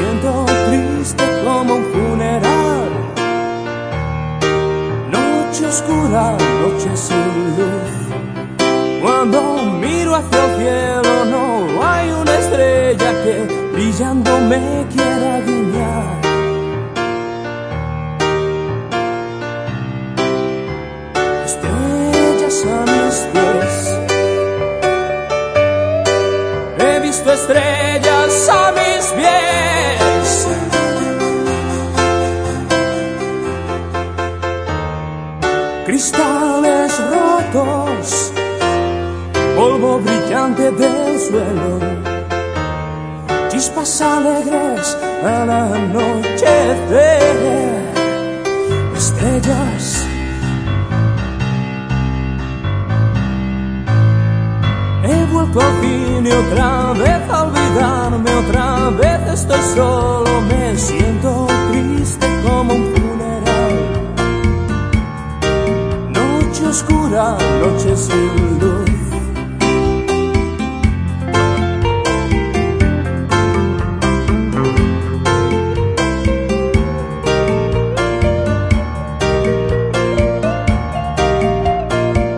siento triste como un funeral. Noche oscura, noche sin luz. Cuando miro hacia el cielo no hay una estrella que brillando me quiera guiñar. Estrellas a mis pies. He visto estrellas Cristales rotos, polvo brillante del suelo, chispas alegres al anochecer, estrellas. He vuelto al fin otra vez a olvidarme, otra vez estoy solo, me siento oscura, noche sin luz.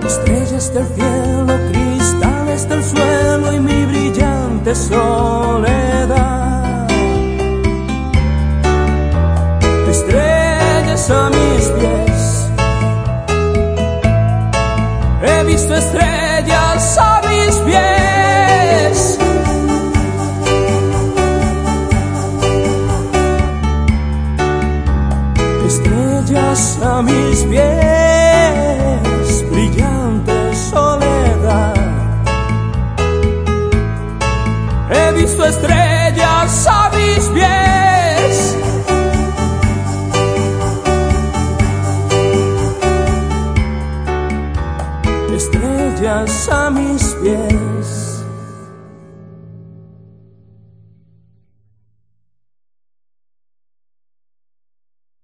Estrellas del cielo, cristales del suelo y mi brillante soledad. Estrellas a mis pies. Visto estrellas a mis pies. Estrellas a mis pies, llegas a mis pies.